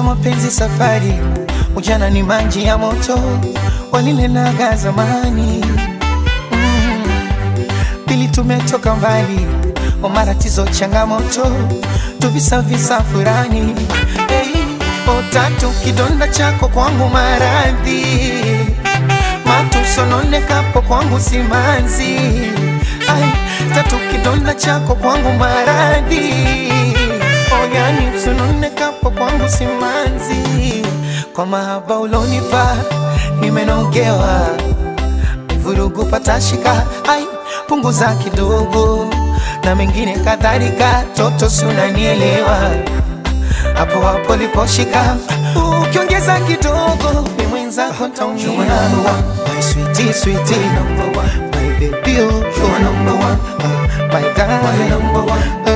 mapenzi safari, ujana ni maji ya moto, walinenaga zamani. Mm. Pili tumetoka mbali, o matatizo changamoto, tuvisavisa furani. Hey. otatu tatu kidonda chako kwangu maradhi, matusononekapo kwangu simanzi Ay, tatu kidonda chako kwangu maradhi msunonekapo kwangu simanzi kwa mahaba ulonipa nimenogewa vurugu patashika ai punguza kidogo. Na mengine kadhalika toto sunanielewa hapo hapo liposhika ukiongeza kidogo ni mwenzako taumia baby uh, my darling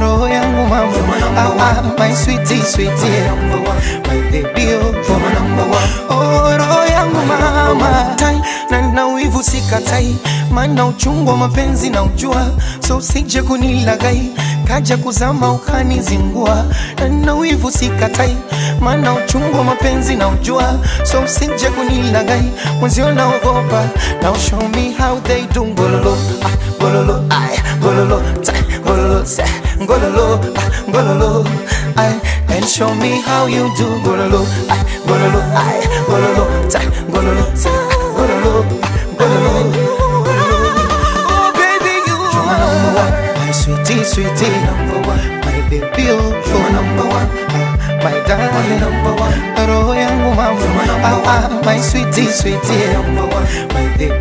roho yangu mama. Ah, my sweetie sweetie. My baby oh. Oh roho yangu mama. Tai na na wivu sikatai. Maana uchungu wa mapenzi na ujua so usije kunilagai kaja kuzama ukanizingua na wivu sikatai maana uchungu mapenzi na ujua so usije kunilagai mwenzio naogopa now show me how they do. Ngololo ah, ngololo ay ngololo ngololo ngololo ah, ngololo ay and show me how you do. Ngololo ay ngololo ay ngololo ngololo my sweetie sweetie. Number one my baby oh you are number one. My darling number one. Roho yangu mama ah, ah, my sweetie sweetie. Number one. My baby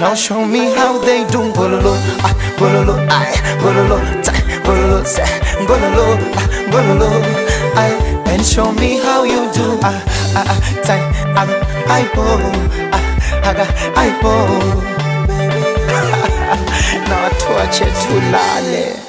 now show me how they do bololo, ah, bololo, ay, bololo, tay, bololo, se, bololo, ah, bololo, ay, and show me how you do, ah, ah, ah, tay, ah, ay, bo, ah, haga, ay, bo, baby, na watu wache tulale.